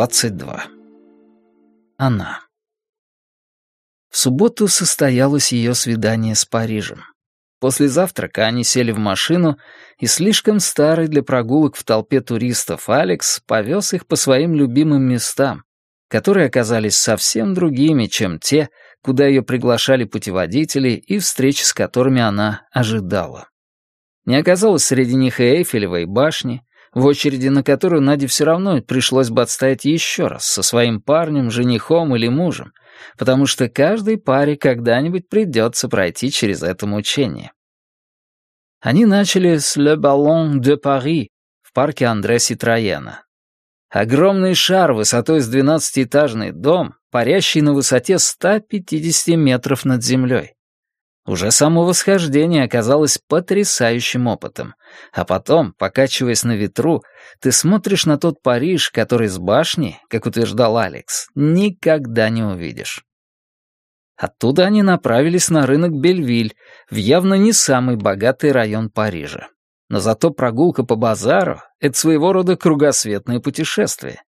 22. Она. В субботу состоялось ее свидание с Парижем. После завтрака они сели в машину, и слишком старый для прогулок в толпе туристов Алекс повез их по своим любимым местам, которые оказались совсем другими, чем те, куда ее приглашали путеводители и встречи с которыми она ожидала. Не оказалось среди них и Эйфелевой башни, в очереди на которую Наде все равно пришлось бы отстоять еще раз со своим парнем, женихом или мужем, потому что каждой паре когда-нибудь придется пройти через это мучение. Они начали с «Le Ballon de Paris» в парке Андре Ситроена. Огромный шар высотой с двенадцатиэтажный дом, парящий на высоте 150 метров над землей. Уже само восхождение оказалось потрясающим опытом. А потом, покачиваясь на ветру, ты смотришь на тот Париж, который с башни, как утверждал Алекс, никогда не увидишь. Оттуда они направились на рынок Бельвиль, в явно не самый богатый район Парижа. Но зато прогулка по базару — это своего рода кругосветное путешествие.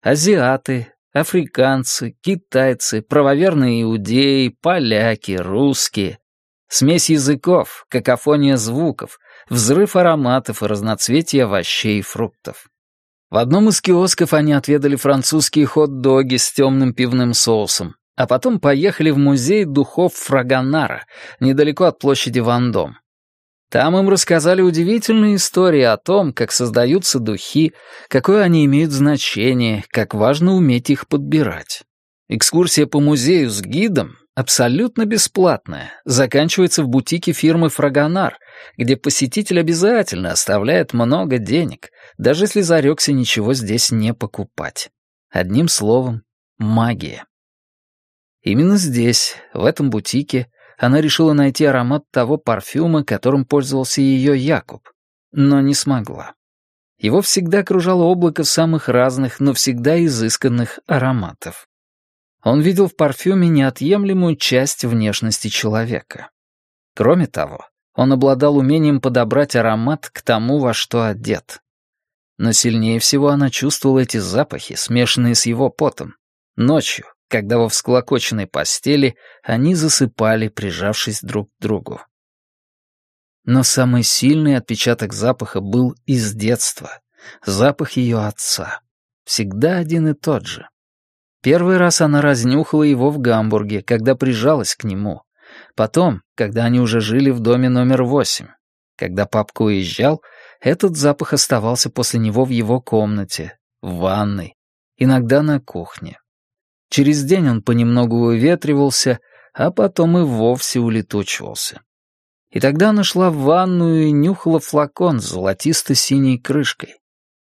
Азиаты, африканцы, китайцы, правоверные иудеи, поляки, русские. Смесь языков, какофония звуков, взрыв ароматов и разноцветие овощей и фруктов. В одном из киосков они отведали французские хот-доги с темным пивным соусом, а потом поехали в музей духов Фрагонара, недалеко от площади Вандом. Там им рассказали удивительные истории о том, как создаются духи, какое они имеют значение, как важно уметь их подбирать. Экскурсия по музею с гидом Абсолютно бесплатная, заканчивается в бутике фирмы «Фрагонар», где посетитель обязательно оставляет много денег, даже если зарекся ничего здесь не покупать. Одним словом, магия. Именно здесь, в этом бутике, она решила найти аромат того парфюма, которым пользовался ее Якуб, но не смогла. Его всегда окружало облако самых разных, но всегда изысканных ароматов. Он видел в парфюме неотъемлемую часть внешности человека. Кроме того, он обладал умением подобрать аромат к тому, во что одет. Но сильнее всего она чувствовала эти запахи, смешанные с его потом, ночью, когда во всклокоченной постели они засыпали, прижавшись друг к другу. Но самый сильный отпечаток запаха был из детства, запах ее отца. Всегда один и тот же. Первый раз она разнюхала его в Гамбурге, когда прижалась к нему. Потом, когда они уже жили в доме номер восемь. Когда папка уезжал, этот запах оставался после него в его комнате, в ванной, иногда на кухне. Через день он понемногу уветривался, а потом и вовсе улетучивался. И тогда она шла в ванную и нюхала флакон с золотисто-синей крышкой.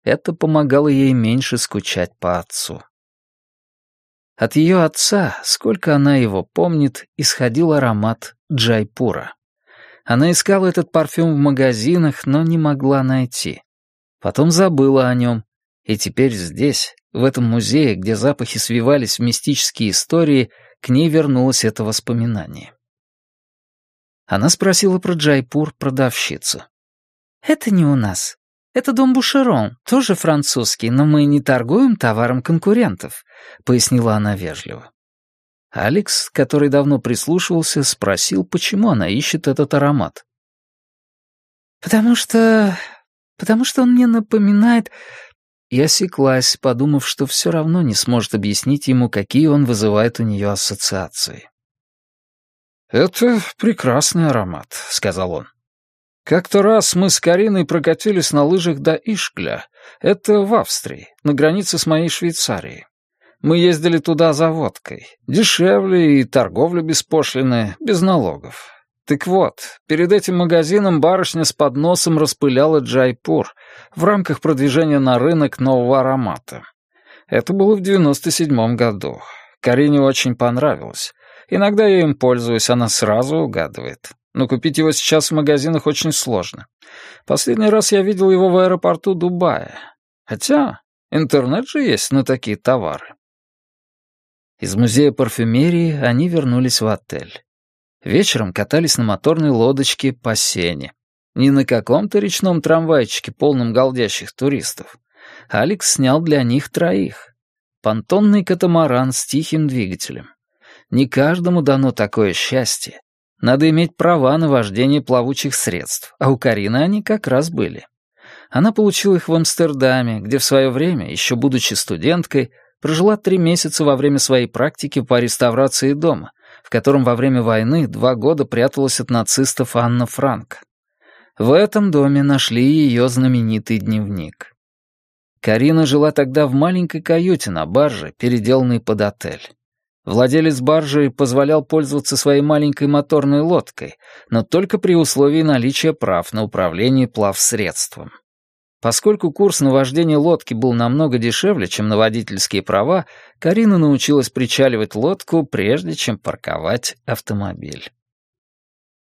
Это помогало ей меньше скучать по отцу. От ее отца, сколько она его помнит, исходил аромат джайпура. Она искала этот парфюм в магазинах, но не могла найти. Потом забыла о нем, и теперь здесь, в этом музее, где запахи свивались в мистические истории, к ней вернулось это воспоминание. Она спросила про Джайпур продавщицу. «Это не у нас. «Это дом Бушерон, тоже французский, но мы не торгуем товаром конкурентов», — пояснила она вежливо. Алекс, который давно прислушивался, спросил, почему она ищет этот аромат. «Потому что... потому что он мне напоминает...» И осеклась, подумав, что все равно не сможет объяснить ему, какие он вызывает у нее ассоциации. «Это прекрасный аромат», — сказал он. Как-то раз мы с Кариной прокатились на лыжах до Ишкля. Это в Австрии, на границе с моей Швейцарией. Мы ездили туда за водкой. Дешевле и торговля беспошлиная, без налогов. Так вот, перед этим магазином барышня с подносом распыляла джайпур в рамках продвижения на рынок нового аромата. Это было в девяносто седьмом году. Карине очень понравилось. Иногда я им пользуюсь, она сразу угадывает но купить его сейчас в магазинах очень сложно. Последний раз я видел его в аэропорту Дубая. Хотя интернет же есть на такие товары. Из музея парфюмерии они вернулись в отель. Вечером катались на моторной лодочке по сене. Не на каком-то речном трамвайчике, полном голдящих туристов. Алекс снял для них троих. понтонный катамаран с тихим двигателем. Не каждому дано такое счастье. Надо иметь права на вождение плавучих средств, а у Карины они как раз были. Она получила их в Амстердаме, где в свое время, еще будучи студенткой, прожила три месяца во время своей практики по реставрации дома, в котором во время войны два года пряталась от нацистов Анна Франк. В этом доме нашли ее знаменитый дневник. Карина жила тогда в маленькой каюте на барже, переделанной под отель. Владелец баржи позволял пользоваться своей маленькой моторной лодкой, но только при условии наличия прав на управление плавсредством. Поскольку курс на вождение лодки был намного дешевле, чем на водительские права, Карина научилась причаливать лодку, прежде чем парковать автомобиль.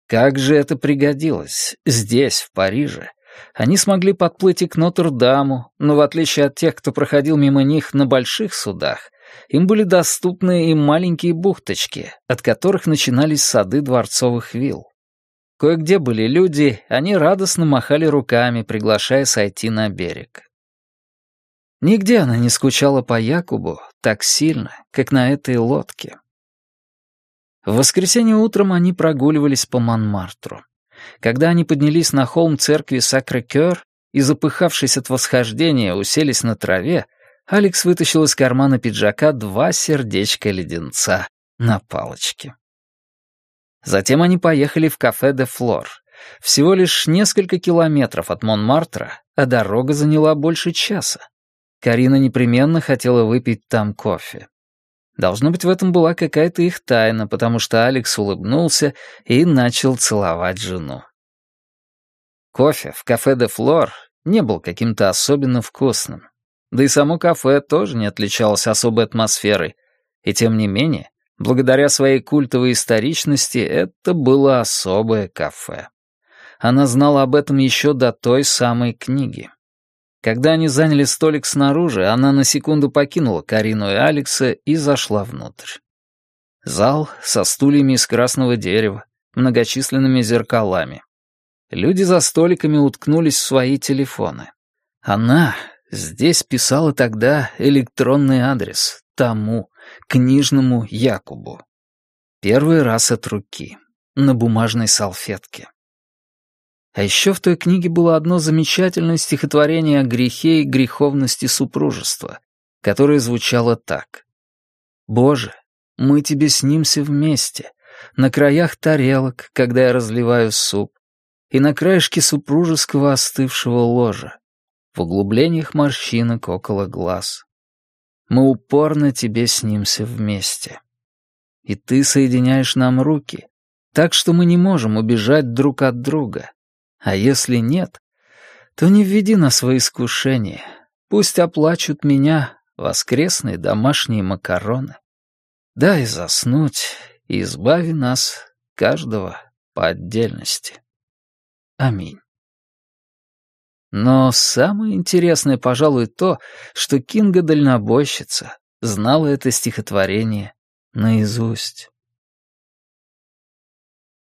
Как же это пригодилось здесь, в Париже. Они смогли подплыть и к Нотр-Даму, но в отличие от тех, кто проходил мимо них на больших судах, им были доступны и маленькие бухточки, от которых начинались сады дворцовых вилл. Кое-где были люди, они радостно махали руками, приглашая сойти на берег. Нигде она не скучала по Якубу так сильно, как на этой лодке. В воскресенье утром они прогуливались по Монмартру. Когда они поднялись на холм церкви Сакрé-Кёр и, запыхавшись от восхождения, уселись на траве, Алекс вытащил из кармана пиджака два сердечка леденца на палочке. Затем они поехали в кафе «Де Флор». Всего лишь несколько километров от Монмартра, а дорога заняла больше часа. Карина непременно хотела выпить там кофе. Должно быть, в этом была какая-то их тайна, потому что Алекс улыбнулся и начал целовать жену. Кофе в кафе «Де Флор» не был каким-то особенно вкусным. Да и само кафе тоже не отличалось особой атмосферой. И тем не менее, благодаря своей культовой историчности, это было особое кафе. Она знала об этом еще до той самой книги. Когда они заняли столик снаружи, она на секунду покинула Карину и Алекса и зашла внутрь. Зал со стульями из красного дерева, многочисленными зеркалами. Люди за столиками уткнулись в свои телефоны. Она здесь писала тогда электронный адрес тому, книжному Якубу. Первый раз от руки, на бумажной салфетке. А еще в той книге было одно замечательное стихотворение о грехе и греховности супружества, которое звучало так. «Боже, мы тебе снимся вместе, на краях тарелок, когда я разливаю суп, и на краешке супружеского остывшего ложа, в углублениях морщинок около глаз. Мы упорно тебе снимся вместе. И ты соединяешь нам руки, так что мы не можем убежать друг от друга, а если нет, то не введи на свои искушения. Пусть оплачут меня воскресные домашние макароны. Дай заснуть и избави нас, каждого по отдельности. Аминь. Но самое интересное, пожалуй, то, что Кинга дальнобойщица знала это стихотворение наизусть.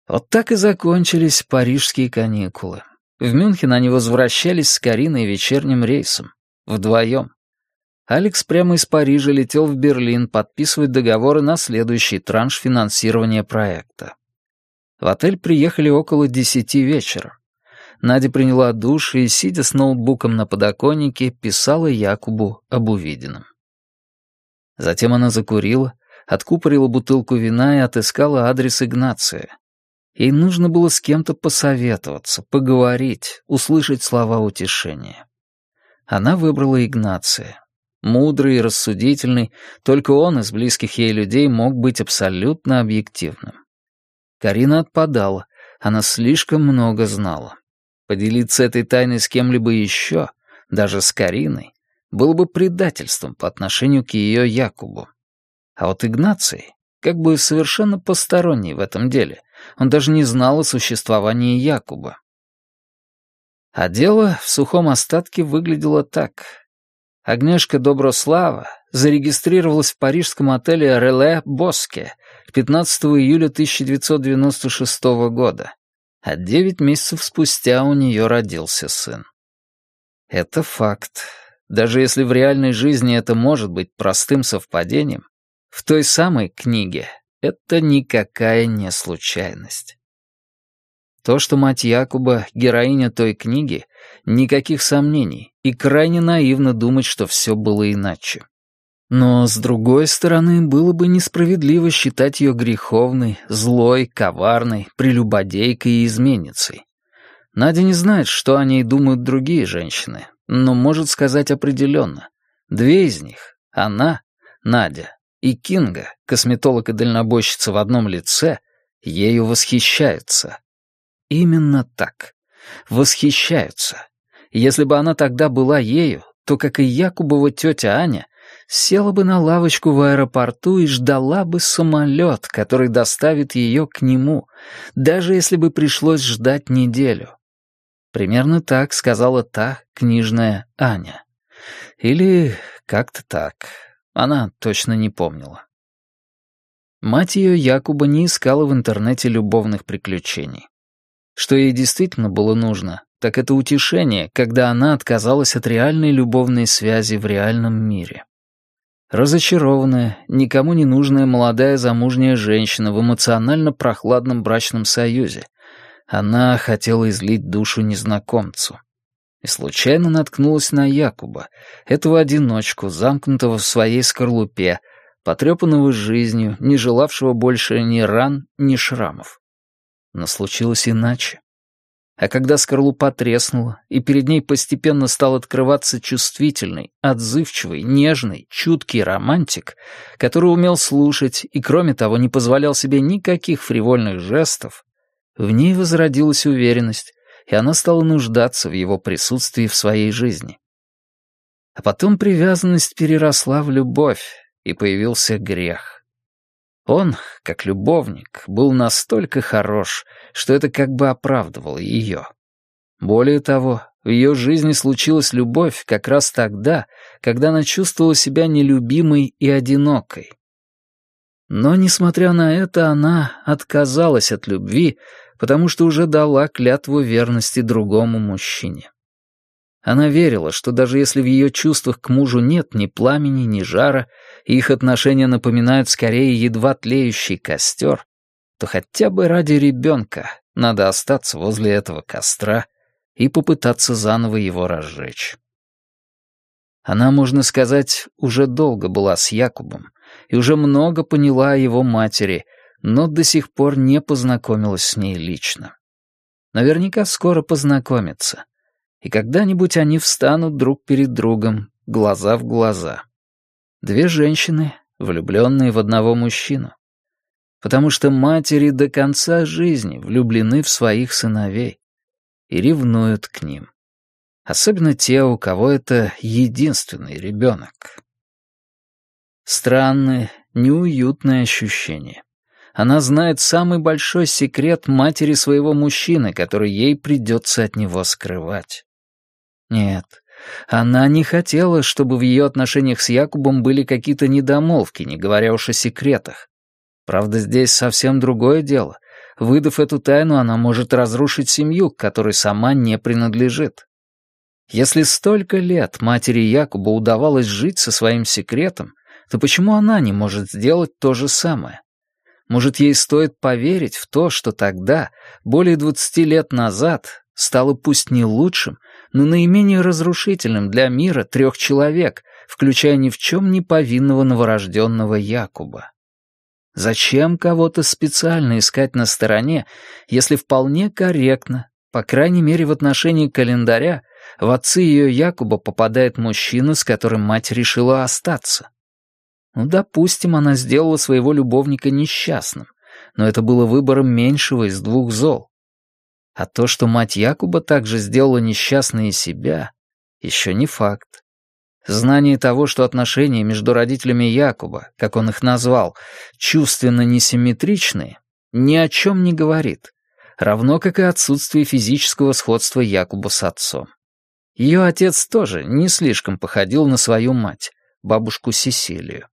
Вот так и закончились парижские каникулы. В Мюнхен они возвращались с Кариной вечерним рейсом. Вдвоем. Алекс прямо из Парижа летел в Берлин подписывать договоры на следующий транш финансирования проекта. В отель приехали около десяти вечера. Надя приняла душ и, сидя с ноутбуком на подоконнике, писала Якубу об увиденном. Затем она закурила, откупорила бутылку вина и отыскала адрес Игнация. Ей нужно было с кем-то посоветоваться, поговорить, услышать слова утешения. Она выбрала Игнация. Мудрый и рассудительный, только он из близких ей людей мог быть абсолютно объективным. Карина отпадала, она слишком много знала. Поделиться этой тайной с кем-либо еще, даже с Кариной, было бы предательством по отношению к ее Якубу. А вот Игнаций, как бы совершенно посторонний в этом деле, он даже не знал о существовании Якуба. А дело в сухом остатке выглядело так. Агнешка Доброслава зарегистрировалась в парижском отеле «Реле Боске» 15 июля 1996 года, а девять месяцев спустя у нее родился сын. Это факт. даже если в реальной жизни это может быть простым совпадением, в той самой книге это никакая не случайность. То, что мать Якуба — героиня той книги, никаких сомнений, и крайне наивно думать, что все было иначе. Но, с другой стороны, было бы несправедливо считать ее греховной, злой, коварной, прелюбодейкой и изменницей. Надя не знает, что о ней думают другие женщины, но может сказать определенно. Две из них, она, Надя, и Кинга, косметолог и дальнобойщица в одном лице, ею восхищаются. Именно так. Восхищаются. Если бы она тогда была ею, то, как и Якубова тетя Аня, села бы на лавочку в аэропорту и ждала бы самолет, который доставит ее к нему, даже если бы пришлось ждать неделю. Примерно так сказала та книжная Аня. Или как-то так. Она точно не помнила. Мать ее Якуба не искала в интернете любовных приключений. Что ей действительно было нужно, так это утешение, когда она отказалась от реальной любовной связи в реальном мире. Разочарованная, никому не нужная молодая замужняя женщина в эмоционально прохладном брачном союзе, она хотела излить душу незнакомцу. И случайно наткнулась на Якуба, этого одиночку, замкнутого в своей скорлупе, потрепанного жизнью, не желавшего больше ни ран, ни шрамов. Но случилось иначе. А когда скорлупа треснула, и перед ней постепенно стал открываться чувствительный, отзывчивый, нежный, чуткий романтик, который умел слушать и, кроме того, не позволял себе никаких фривольных жестов, в ней возродилась уверенность, и она стала нуждаться в его присутствии в своей жизни. А потом привязанность переросла в любовь, и появился грех. Он, как любовник, был настолько хорош, что это как бы оправдывало ее. Более того, в ее жизни случилась любовь как раз тогда, когда она чувствовала себя нелюбимой и одинокой. Но, несмотря на это, она отказалась от любви, потому что уже дала клятву верности другому мужчине. Она верила, что даже если в ее чувствах к мужу нет ни пламени, ни жара, и их отношения напоминают скорее едва тлеющий костер, то хотя бы ради ребенка надо остаться возле этого костра и попытаться заново его разжечь. Она, можно сказать, уже долго была с Якубом и уже много поняла о его матери — но до сих пор не познакомилась с ней лично. Наверняка скоро познакомятся, и когда-нибудь они встанут друг перед другом, глаза в глаза. Две женщины, влюбленные в одного мужчину. Потому что матери до конца жизни влюблены в своих сыновей и ревнуют к ним. Особенно те, у кого это единственный ребенок. Странное, неуютное ощущение. Она знает самый большой секрет матери своего мужчины, который ей придется от него скрывать. Нет, она не хотела, чтобы в ее отношениях с Якубом были какие-то недомолвки, не говоря уж о секретах. Правда, здесь совсем другое дело. Выдав эту тайну, она может разрушить семью, к которой сама не принадлежит. Если столько лет матери Якуба удавалось жить со своим секретом, то почему она не может сделать то же самое? Может, ей стоит поверить в то, что тогда, более двадцати лет назад, стало пусть не лучшим, но наименее разрушительным для мира трех человек, включая ни в чем не повинного новорожденного Якуба. Зачем кого-то специально искать на стороне, если вполне корректно, по крайней мере в отношении календаря, в отцы ее Якуба попадает мужчина, с которым мать решила остаться? Ну, допустим, она сделала своего любовника несчастным, но это было выбором меньшего из двух зол. А то, что мать Якуба также сделала несчастной и себя, еще не факт. Знание того, что отношения между родителями Якуба, как он их назвал, чувственно несимметричные, ни о чем не говорит, равно как и отсутствие физического сходства Якуба с отцом. Ее отец тоже не слишком походил на свою мать, бабушку Сесилию.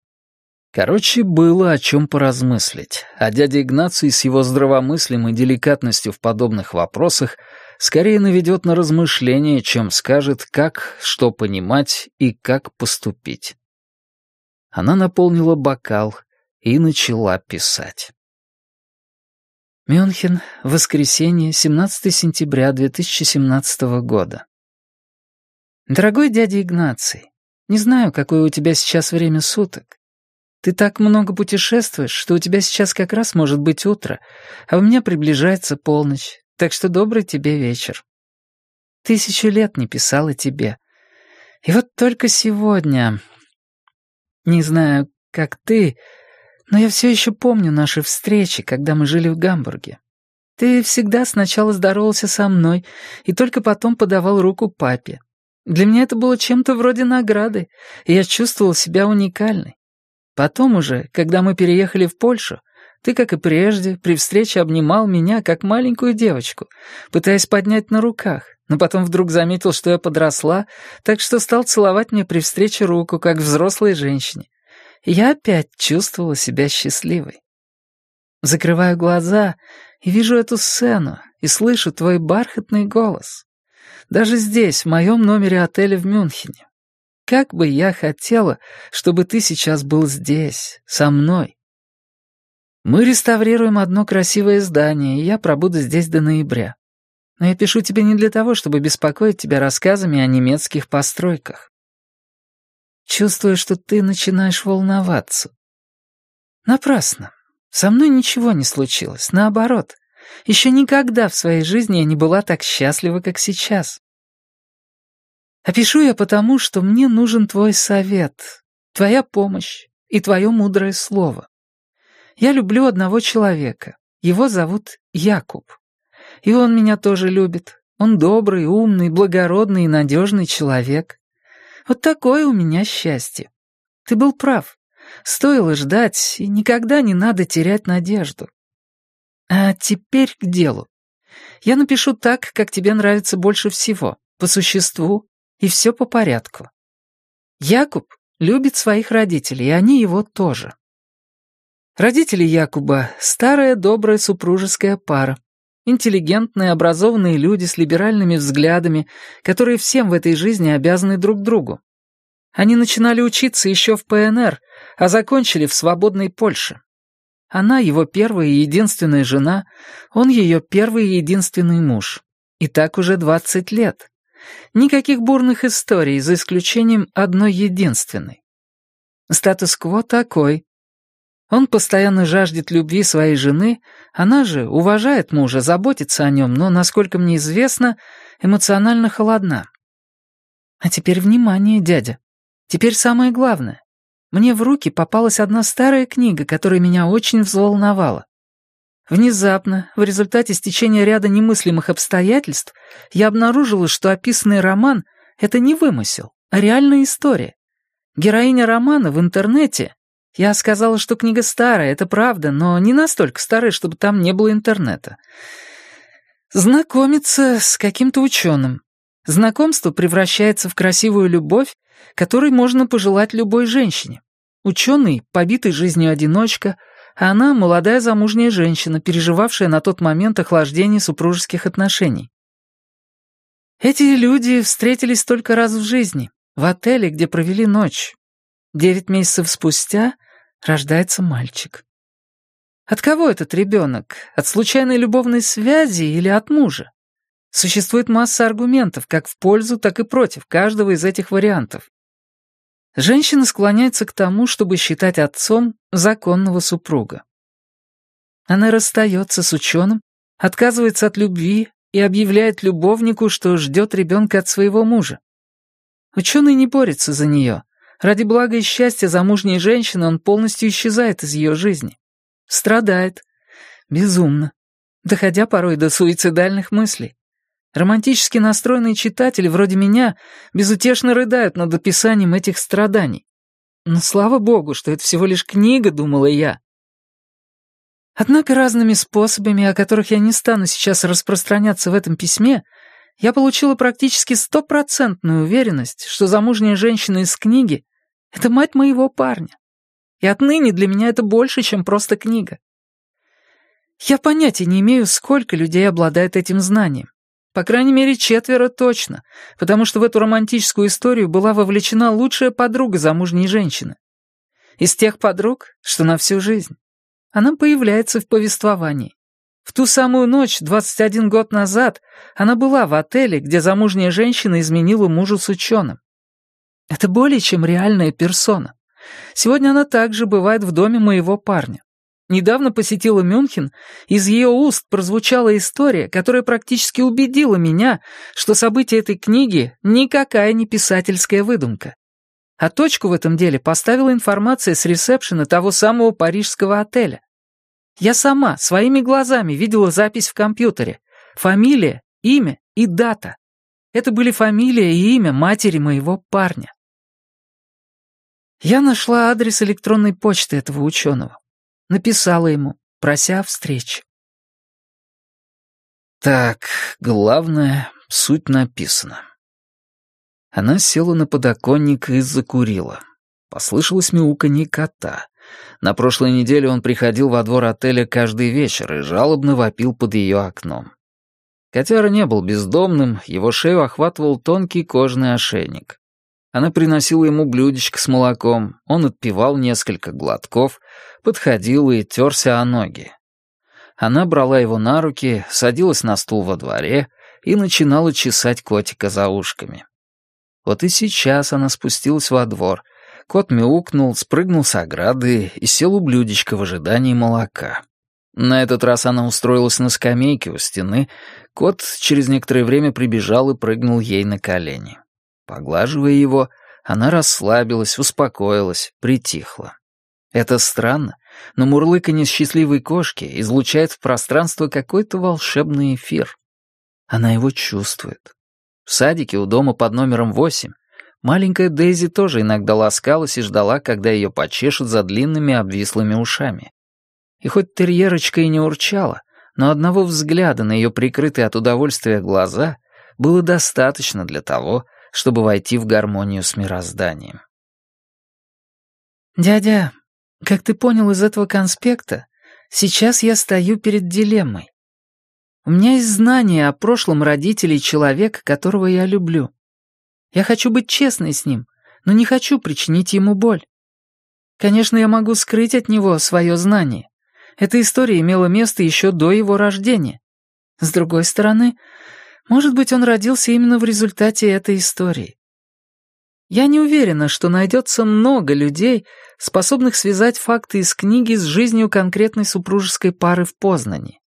Короче, было о чем поразмыслить, а дядя Игнаций с его здравомыслием и деликатностью в подобных вопросах скорее наведет на размышление, чем скажет, как, что понимать и как поступить. Она наполнила бокал и начала писать. Мюнхен, воскресенье, 17 сентября 2017 года. Дорогой дядя Игнаций, не знаю, какое у тебя сейчас время суток. Ты так много путешествуешь, что у тебя сейчас как раз может быть утро, а у меня приближается полночь, так что добрый тебе вечер. Тысячу лет не писала тебе. И вот только сегодня... Не знаю, как ты, но я все еще помню наши встречи, когда мы жили в Гамбурге. Ты всегда сначала здоровался со мной и только потом подавал руку папе. Для меня это было чем-то вроде награды, и я чувствовал себя уникальной. Потом уже, когда мы переехали в Польшу, ты, как и прежде, при встрече обнимал меня, как маленькую девочку, пытаясь поднять на руках, но потом вдруг заметил, что я подросла, так что стал целовать мне при встрече руку, как взрослой женщине. Я опять чувствовала себя счастливой. Закрываю глаза и вижу эту сцену, и слышу твой бархатный голос. Даже здесь, в моем номере отеля в Мюнхене. Как бы я хотела, чтобы ты сейчас был здесь, со мной. Мы реставрируем одно красивое здание, и я пробуду здесь до ноября. Но я пишу тебе не для того, чтобы беспокоить тебя рассказами о немецких постройках. Чувствую, что ты начинаешь волноваться. Напрасно. Со мной ничего не случилось, наоборот. Еще никогда в своей жизни я не была так счастлива, как сейчас. А пишу я потому, что мне нужен твой совет, твоя помощь и твое мудрое слово. Я люблю одного человека. Его зовут Якуб. И он меня тоже любит. Он добрый, умный, благородный и надежный человек. Вот такое у меня счастье. Ты был прав. Стоило ждать, и никогда не надо терять надежду. А теперь к делу. Я напишу так, как тебе нравится больше всего, по существу и все по порядку. Якуб любит своих родителей, и они его тоже. Родители Якуба — старая добрая супружеская пара, интеллигентные, образованные люди с либеральными взглядами, которые всем в этой жизни обязаны друг другу. Они начинали учиться еще в ПНР, а закончили в свободной Польше. Она его первая и единственная жена, он ее первый и единственный муж. И так уже двадцать лет. Никаких бурных историй, за исключением одной единственной. Статус-кво такой. Он постоянно жаждет любви своей жены, она же уважает мужа, заботится о нем, но, насколько мне известно, эмоционально холодна. А теперь внимание, дядя. Теперь самое главное. Мне в руки попалась одна старая книга, которая меня очень взволновала. Внезапно, в результате стечения ряда немыслимых обстоятельств, я обнаружила, что описанный роман — это не вымысел, а реальная история. Героиня романа в интернете... Я сказала, что книга старая, это правда, но не настолько старая, чтобы там не было интернета. Знакомится с каким-то ученым. Знакомство превращается в красивую любовь, которой можно пожелать любой женщине. Ученый, побитый жизнью одиночка — она молодая замужняя женщина, переживавшая на тот момент охлаждение супружеских отношений. Эти люди встретились только раз в жизни, в отеле, где провели ночь. Девять месяцев спустя рождается мальчик. От кого этот ребенок? От случайной любовной связи или от мужа? Существует масса аргументов, как в пользу, так и против каждого из этих вариантов. Женщина склоняется к тому, чтобы считать отцом законного супруга. Она расстается с ученым, отказывается от любви и объявляет любовнику, что ждет ребенка от своего мужа. Ученый не борется за нее. Ради блага и счастья замужней женщины он полностью исчезает из ее жизни. Страдает. Безумно. Доходя порой до суицидальных мыслей. Романтически настроенные читатели, вроде меня, безутешно рыдают над описанием этих страданий. Но слава богу, что это всего лишь книга, думала я. Однако разными способами, о которых я не стану сейчас распространяться в этом письме, я получила практически стопроцентную уверенность, что замужняя женщина из книги — это мать моего парня. И отныне для меня это больше, чем просто книга. Я понятия не имею, сколько людей обладает этим знанием. По крайней мере, четверо точно, потому что в эту романтическую историю была вовлечена лучшая подруга замужней женщины. Из тех подруг, что на всю жизнь. Она появляется в повествовании. В ту самую ночь, 21 год назад, она была в отеле, где замужняя женщина изменила мужу с ученым. Это более чем реальная персона. Сегодня она также бывает в доме моего парня. Недавно посетила Мюнхен, из ее уст прозвучала история, которая практически убедила меня, что события этой книги никакая не писательская выдумка. А точку в этом деле поставила информация с ресепшена того самого парижского отеля. Я сама своими глазами видела запись в компьютере. Фамилия, имя и дата. Это были фамилия и имя матери моего парня. Я нашла адрес электронной почты этого ученого. Написала ему, прося о. Так, главное, суть написана. Она села на подоконник и закурила. Послышалось мяуканье кота. На прошлой неделе он приходил во двор отеля каждый вечер и жалобно вопил под ее окном. Котяра не был бездомным, его шею охватывал тонкий кожный ошейник. Она приносила ему блюдечко с молоком, он отпивал несколько глотков, подходил и терся о ноги. Она брала его на руки, садилась на стул во дворе и начинала чесать котика за ушками. Вот и сейчас она спустилась во двор. Кот мяукнул, спрыгнул с ограды и сел у блюдечка в ожидании молока. На этот раз она устроилась на скамейке у стены. Кот через некоторое время прибежал и прыгнул ей на колени. Поглаживая его, она расслабилась, успокоилась, притихла. Это странно, но мурлыканье счастливой кошки излучает в пространство какой-то волшебный эфир. Она его чувствует. В садике у дома под номером восемь маленькая Дейзи тоже иногда ласкалась и ждала, когда ее почешут за длинными обвислыми ушами. И хоть терьерочка и не урчала, но одного взгляда на ее прикрытые от удовольствия глаза было достаточно для того, чтобы войти в гармонию с мирозданием. «Дядя, как ты понял из этого конспекта, сейчас я стою перед дилеммой. У меня есть знания о прошлом родителей человека, которого я люблю. Я хочу быть честной с ним, но не хочу причинить ему боль. Конечно, я могу скрыть от него свое знание. Эта история имела место еще до его рождения. С другой стороны, может быть, он родился именно в результате этой истории. Я не уверена, что найдется много людей, способных связать факты из книги с жизнью конкретной супружеской пары в Познани.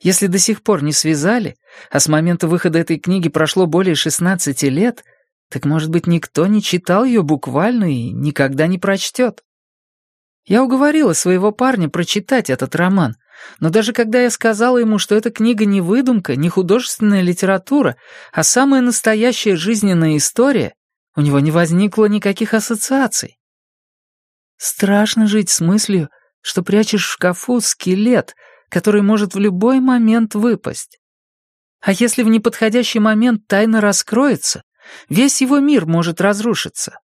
Если до сих пор не связали, а с момента выхода этой книги прошло более 16 лет, так, может быть, никто не читал ее буквально и никогда не прочтет. Я уговорила своего парня прочитать этот роман, но даже когда я сказала ему, что эта книга не выдумка, не художественная литература, а самая настоящая жизненная история, у него не возникло никаких ассоциаций. Страшно жить с мыслью, что прячешь в шкафу скелет, который может в любой момент выпасть. А если в неподходящий момент тайна раскроется, весь его мир может разрушиться.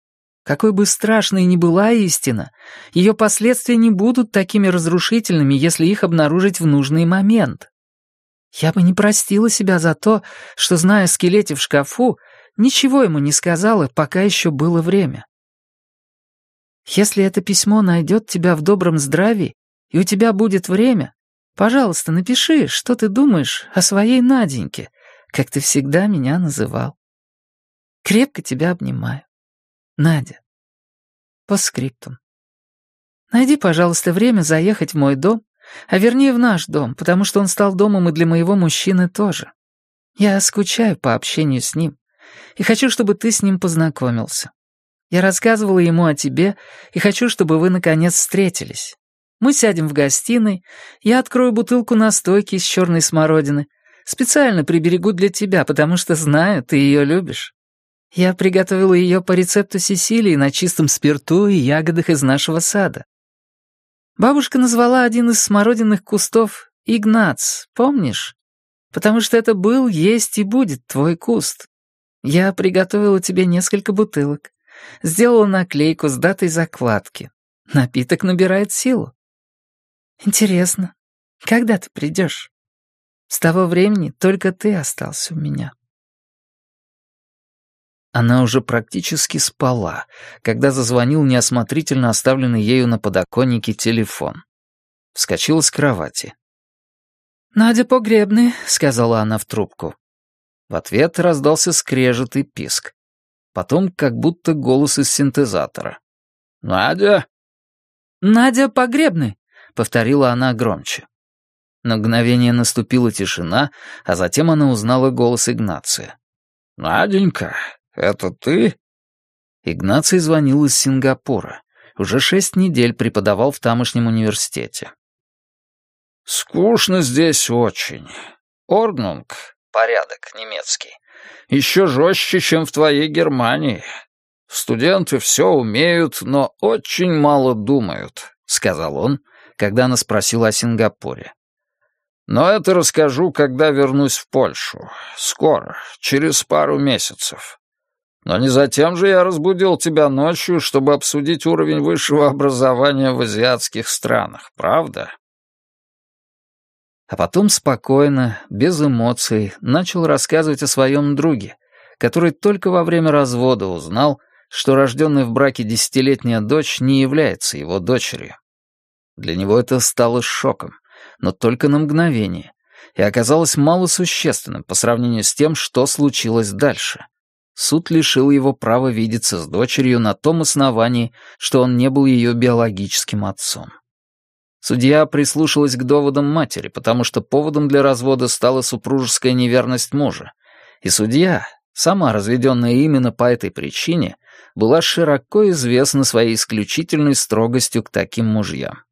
Какой бы страшной ни была истина, ее последствия не будут такими разрушительными, если их обнаружить в нужный момент. Я бы не простила себя за то, что, зная скелете в шкафу, ничего ему не сказала, пока еще было время. Если это письмо найдет тебя в добром здравии, и у тебя будет время, пожалуйста, напиши, что ты думаешь о своей Наденьке, как ты всегда меня называл. Крепко тебя обнимаю. Надя. По скриптум. Найди, пожалуйста, время заехать в мой дом, а вернее в наш дом, потому что он стал домом и для моего мужчины тоже. Я скучаю по общению с ним и хочу, чтобы ты с ним познакомился. Я рассказывала ему о тебе и хочу, чтобы вы наконец встретились. Мы сядем в гостиной, я открою бутылку настойки из черной смородины, специально приберегу для тебя, потому что знаю, ты ее любишь. Я приготовила ее по рецепту Сесилии на чистом спирту и ягодах из нашего сада. Бабушка назвала один из смородинных кустов Игнац, помнишь? Потому что это был, есть и будет твой куст. Я приготовила тебе несколько бутылок. Сделала наклейку с датой закладки. Напиток набирает силу. Интересно, когда ты придешь? С того времени только ты остался у меня». Она уже практически спала, когда зазвонил неосмотрительно оставленный ею на подоконнике телефон. Вскочила с кровати. «Надя Погребный», — сказала она в трубку. В ответ раздался скрежет и писк. Потом как будто голос из синтезатора. «Надя?» «Надя Погребный», — повторила она громче. На мгновение наступила тишина, а затем она узнала голос Игнация. «Наденька, это ты?» Игнаций звонил из Сингапура. Уже шесть недель преподавал в тамошнем университете. «Скучно здесь очень. Орднунг — порядок немецкий. Еще жестче, чем в твоей Германии. Студенты все умеют, но очень мало думают», — сказал он, когда она спросила о Сингапуре. «Но это расскажу, когда вернусь в Польшу. Скоро, через пару месяцев. Но не затем же я разбудил тебя ночью, чтобы обсудить уровень высшего образования в азиатских странах, правда?» А потом спокойно, без эмоций, начал рассказывать о своем друге, который только во время развода узнал, что рожденная в браке десятилетняя дочь не является его дочерью. Для него это стало шоком, но только на мгновение, и оказалось малосущественным по сравнению с тем, что случилось дальше. Суд лишил его права видеться с дочерью на том основании, что он не был ее биологическим отцом. Судья прислушалась к доводам матери, потому что поводом для развода стала супружеская неверность мужа. И судья, сама разведенная именно по этой причине, была широко известна своей исключительной строгостью к таким мужьям.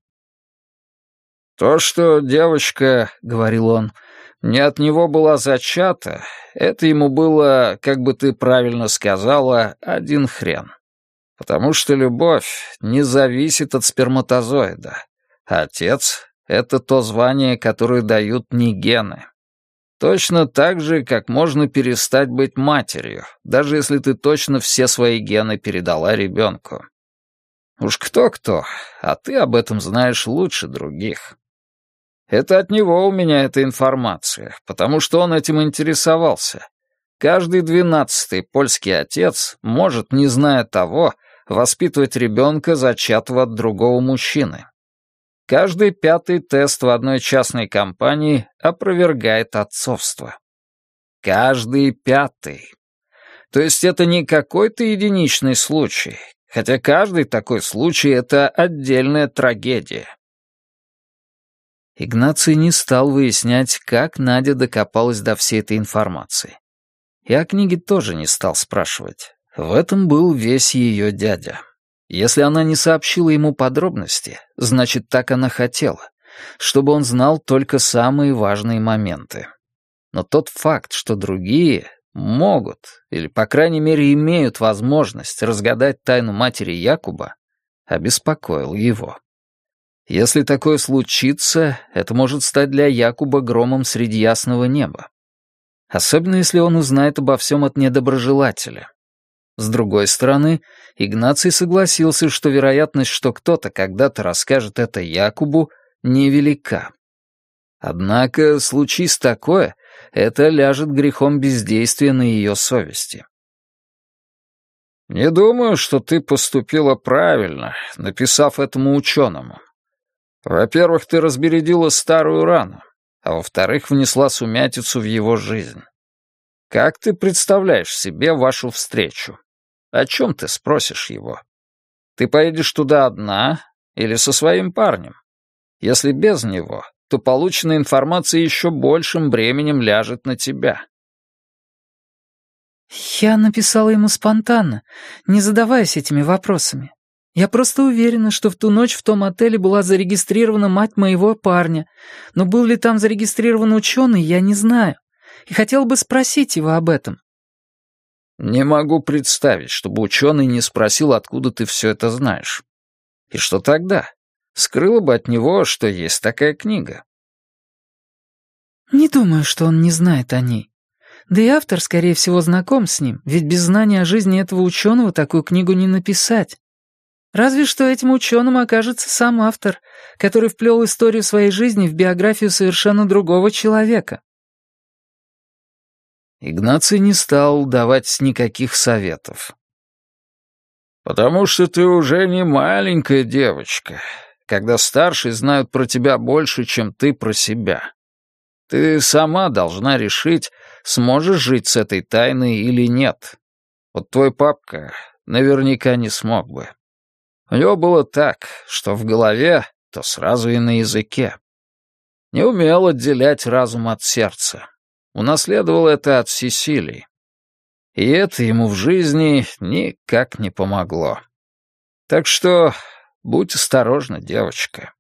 «То, что девочка, — говорил он, — не от него была зачата, это ему было, как бы ты правильно сказала, один хрен. Потому что любовь не зависит от сперматозоида. Отец — это то звание, которое дают не гены. Точно так же, как можно перестать быть матерью, даже если ты точно все свои гены передала ребенку. Уж кто-кто, а ты об этом знаешь лучше других. Это от него у меня эта информация, потому что он этим интересовался. Каждый двенадцатый польский отец может, не зная того, воспитывать ребенка, зачатого от другого мужчины. Каждый пятый тест в одной частной компании опровергает отцовство. Каждый пятый. То есть это не какой-то единичный случай, хотя каждый такой случай — это отдельная трагедия. Игнаций не стал выяснять, как Надя докопалась до всей этой информации. И о книге тоже не стал спрашивать. В этом был весь ее дядя. Если она не сообщила ему подробности, значит, так она хотела, чтобы он знал только самые важные моменты. Но тот факт, что другие могут, или, по крайней мере, имеют возможность разгадать тайну матери Якуба, обеспокоил его. Если такое случится, это может стать для Якуба громом среди ясного неба. Особенно если он узнает обо всем от недоброжелателя, с другой стороны, Игнаций согласился, что вероятность, что кто-то когда-то расскажет это Якубу, невелика. Однако, случись такое, это ляжет грехом бездействия на ее совести. «Не думаю, что ты поступила правильно, написав этому ученому. Во-первых, ты разбередила старую рану, а во-вторых, внесла сумятицу в его жизнь. Как ты представляешь себе вашу встречу? О чем ты спросишь его? Ты поедешь туда одна или со своим парнем? Если без него, то полученная информация еще большим бременем ляжет на тебя. Я написала ему спонтанно, не задаваясь этими вопросами. Я просто уверена, что в ту ночь в том отеле была зарегистрирована мать моего парня, но был ли там зарегистрирован ученый, я не знаю и хотел бы спросить его об этом». «Не могу представить, чтобы ученый не спросил, откуда ты все это знаешь. И что тогда? Скрыло бы от него, что есть такая книга». «Не думаю, что он не знает о ней. Да и автор, скорее всего, знаком с ним, ведь без знания о жизни этого ученого такую книгу не написать. Разве что этим ученым окажется сам автор, который вплел историю своей жизни в биографию совершенно другого человека. Игнаций не стал давать никаких советов. «Потому что ты уже не маленькая девочка, когда старшие знают про тебя больше, чем ты про себя. Ты сама должна решить, сможешь жить с этой тайной или нет. Вот твой папка наверняка не смог бы. У него было так, что в голове, то сразу и на языке. Не умел отделять разум от сердца. Унаследовал это от Сесилии. И это ему в жизни никак не помогло. Так что будь осторожна, девочка.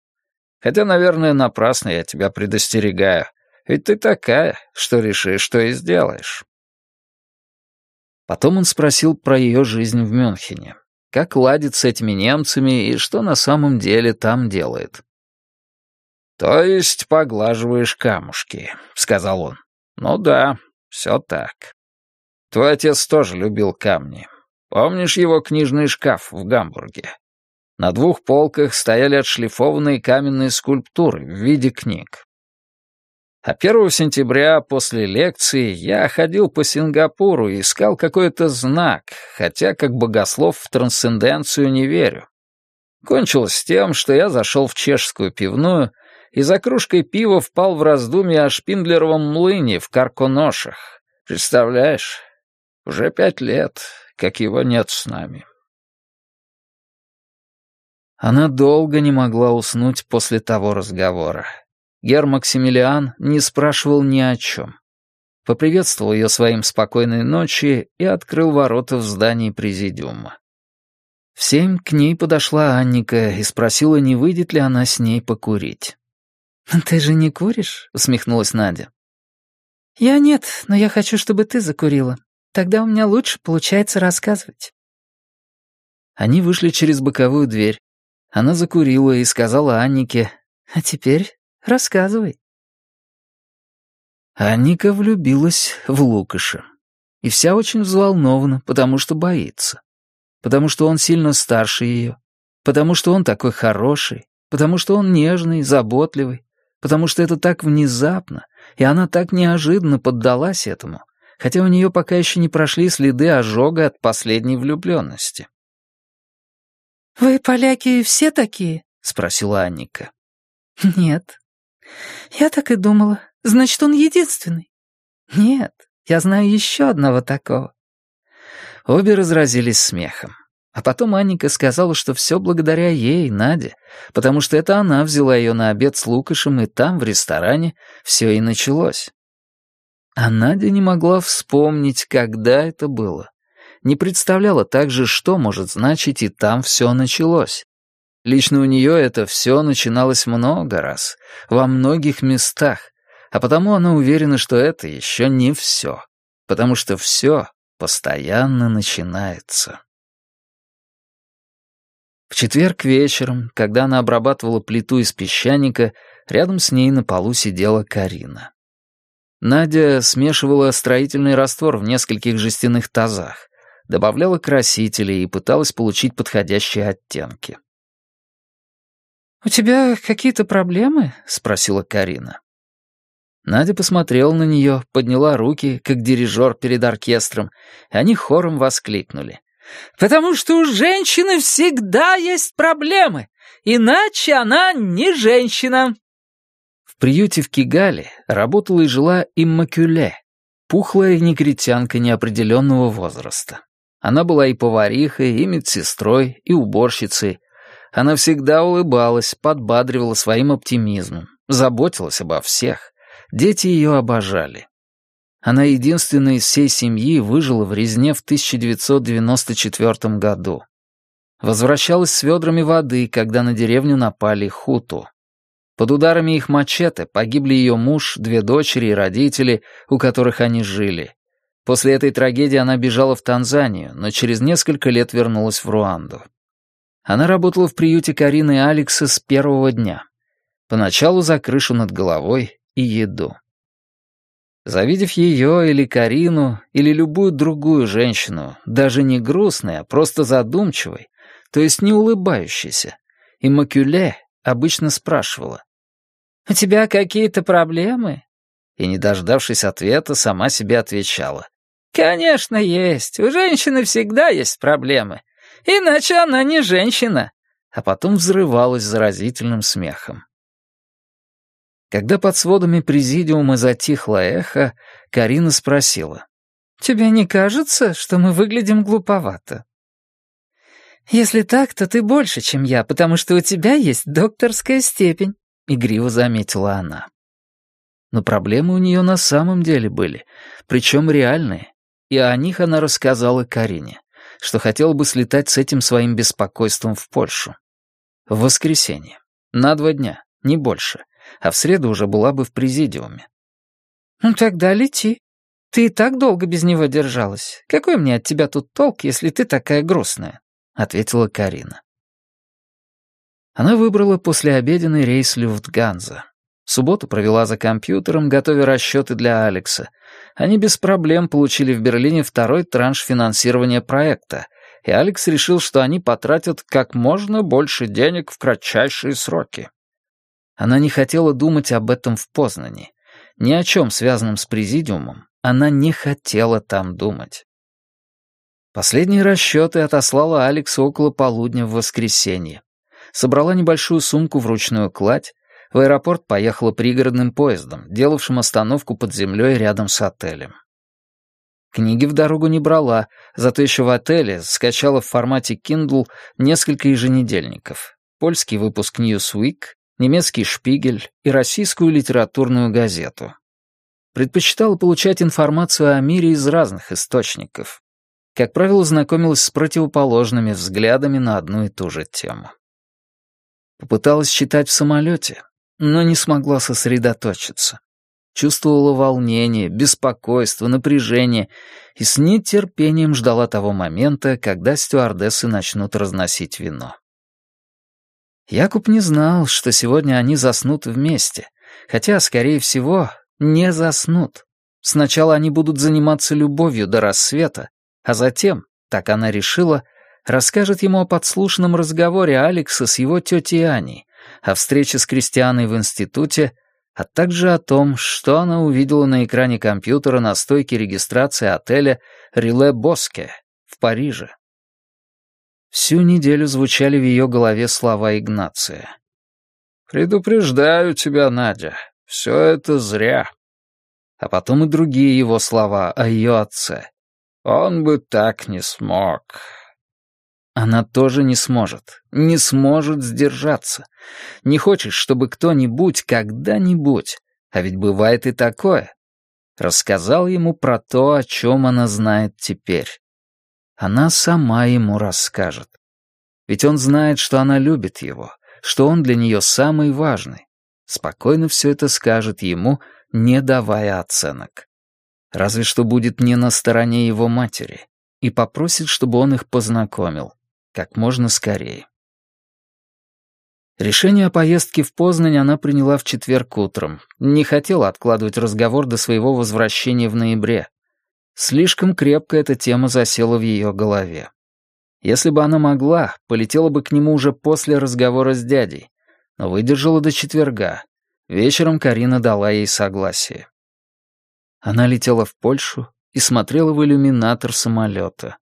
Хотя, наверное, напрасно я тебя предостерегаю. Ведь ты такая, что решишь, что и сделаешь. Потом он спросил про ее жизнь в Мюнхене. Как ладит с этими немцами и что на самом деле там делает. «То есть поглаживаешь камушки», — сказал он. «Ну да, все так. Твой отец тоже любил камни. Помнишь его книжный шкаф в Гамбурге? На двух полках стояли отшлифованные каменные скульптуры в виде книг. А 1 сентября после лекции я ходил по Сингапуру и искал какой-то знак, хотя как богослов в трансценденцию не верю. Кончилось тем, что я зашел в чешскую пивную и за кружкой пива впал в раздумье о Шпиндлеровом млыне в Карконошах. Представляешь, уже пять лет, как его нет с нами. Она долго не могла уснуть после того разговора. Гер Максимилиан не спрашивал ни о чем. Поприветствовал ее своим спокойной ночи и открыл ворота в здании президиума. В семь к ней подошла Анника и спросила, не выйдет ли она с ней покурить. «Ты же не куришь?» — усмехнулась Надя. «Я нет, но я хочу, чтобы ты закурила. Тогда у меня лучше получается рассказывать». Они вышли через боковую дверь. Она закурила и сказала Аннике, «А теперь Рассказывай. Анника влюбилась в Лукаша. И вся очень взволнована, потому что боится. Потому что он сильно старше ее. Потому что он такой хороший. Потому что он нежный, заботливый. Потому что это так внезапно, и она так неожиданно поддалась этому, хотя у нее пока еще не прошли следы ожога от последней влюбленности. «Вы, поляки, все такие?» — спросила Анника. «Нет, «Я так и думала. Значит, он единственный?» «Нет, я знаю еще одного такого». Обе разразились смехом. А потом Анника сказала, что все благодаря ей, Наде, потому что это она взяла ее на обед с Лукашем, и там, в ресторане, все и началось. А Надя не могла вспомнить, когда это было. Не представляла также, что может значить «и там все началось». Лично у нее это все начиналось много раз, во многих местах, а потому она уверена, что это еще не все, потому что все постоянно начинается. В четверг вечером, когда она обрабатывала плиту из песчаника, рядом с ней на полу сидела Карина. Надя смешивала строительный раствор в нескольких жестяных тазах, добавляла красители и пыталась получить подходящие оттенки. «У тебя какие-то проблемы?» — спросила Карина. Надя посмотрела на нее, подняла руки, как дирижер перед оркестром, и они хором воскликнули. «Потому что у женщины всегда есть проблемы, иначе она не женщина». В приюте в Кигале работала и жила Иммакюле, пухлая негритянка неопределенного возраста. Она была и поварихой, и медсестрой, и уборщицей, она всегда улыбалась, подбадривала своим оптимизмом, заботилась обо всех. Дети ее обожали. Она единственная из всей семьи выжила в резне в 1994 году. Возвращалась с ведрами воды, когда на деревню напали хуту. Под ударами их мачете погибли ее муж, две дочери и родители, у которых они жили. После этой трагедии она бежала в Танзанию, но через несколько лет вернулась в Руанду. Она работала в приюте Карины и Алекса с первого дня. Поначалу за крышу над головой и еду. Завидев ее или Карину, или любую другую женщину, даже не грустной, а просто задумчивой, то есть не улыбающейся, и Макюле обычно спрашивала. «У тебя какие-то проблемы?» и, не дождавшись ответа, сама себе отвечала. «Конечно, есть. У женщины всегда есть проблемы. Иначе она не женщина». А потом взрывалась заразительным смехом. Когда под сводами президиума затихло эхо, Карина спросила. «Тебе не кажется, что мы выглядим глуповато?» «Если так, то ты больше, чем я, потому что у тебя есть докторская степень», — игриво заметила она. Но проблемы у нее на самом деле были, причем реальные, и о них она рассказала Карине, что хотела бы слетать с этим своим беспокойством в Польшу. В воскресенье. На два дня, не больше. А в среду уже была бы в президиуме. «Ну тогда лети. Ты и так долго без него держалась. Какой мне от тебя тут толк, если ты такая грустная?» — ответила Карина. Она выбрала послеобеденный рейс Люфтганза. Субботу провела за компьютером, готовя расчеты для Алекса. Они без проблем получили в Берлине второй транш финансирования проекта, и Алекс решил, что они потратят как можно больше денег в кратчайшие сроки. Она не хотела думать об этом в Познани. Ни о чем связанном с президиумом она не хотела там думать. Последние расчеты отослала Алексу около полудня в воскресенье. Собрала небольшую сумку в ручную кладь, в аэропорт поехала пригородным поездом, делавшим остановку под землей рядом с отелем. Книги в дорогу не брала, зато еще в отеле скачала в формате Kindle несколько еженедельников. Польский выпуск Newsweek, немецкий «Шпигель» и российскую литературную газету. Предпочитала получать информацию о мире из разных источников как правило, знакомилась с противоположными взглядами на одну и ту же тему. Попыталась читать в самолете, но не смогла сосредоточиться. Чувствовала волнение, беспокойство, напряжение и с нетерпением ждала того момента, когда стюардессы начнут разносить вино. Якуб не знал, что сегодня они заснут вместе, хотя, скорее всего, не заснут. Сначала они будут заниматься любовью до рассвета, а затем, так она решила, расскажет ему о подслушанном разговоре Алекса с его тетей Аней, о встрече с Кристианой в институте, а также о том, что она увидела на экране компьютера на стойке регистрации отеля «Реле Боске» в Париже. Всю неделю звучали в ее голове слова Игнация. «Предупреждаю тебя, Надя, все это зря». А потом и другие его слова о ее отце. Он бы так не смог. Она тоже не сможет, не сможет сдержаться. Не хочешь, чтобы кто-нибудь когда-нибудь, а ведь бывает и такое, рассказал ему про то, о чем она знает теперь. Она сама ему расскажет. Ведь он знает, что она любит его, что он для нее самый важный. Спокойно все это скажет ему, не давая оценок. Разве что будет не на стороне его матери и попросит, чтобы он их познакомил как можно скорее. Решение о поездке в Познань она приняла в четверг утром. Не хотела откладывать разговор до своего возвращения в ноябре. Слишком крепко эта тема засела в ее голове. Если бы она могла, полетела бы к нему уже после разговора с дядей, но выдержала до четверга. Вечером Карина дала ей согласие. Она летела в Польшу и смотрела в иллюминатор самолета.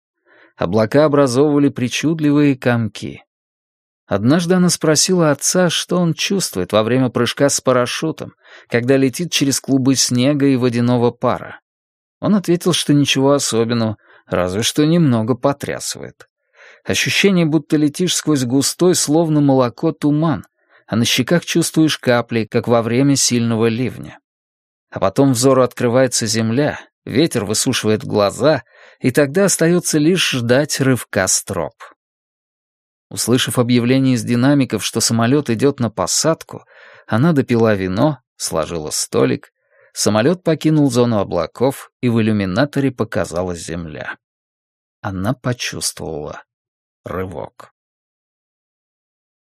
Облака образовывали причудливые комки. Однажды она спросила отца, что он чувствует во время прыжка с парашютом, когда летит через клубы снега и водяного пара. Он ответил, что ничего особенного, разве что немного потрясывает. Ощущение, будто летишь сквозь густой, словно молоко, туман, а на щеках чувствуешь капли, как во время сильного ливня. А потом взору открывается земля, ветер высушивает глаза, и тогда остается лишь ждать рывка строп. Услышав объявление из динамиков, что самолет идет на посадку, она допила вино, сложила столик, самолет покинул зону облаков, и в иллюминаторе показалась земля. Она почувствовала рывок.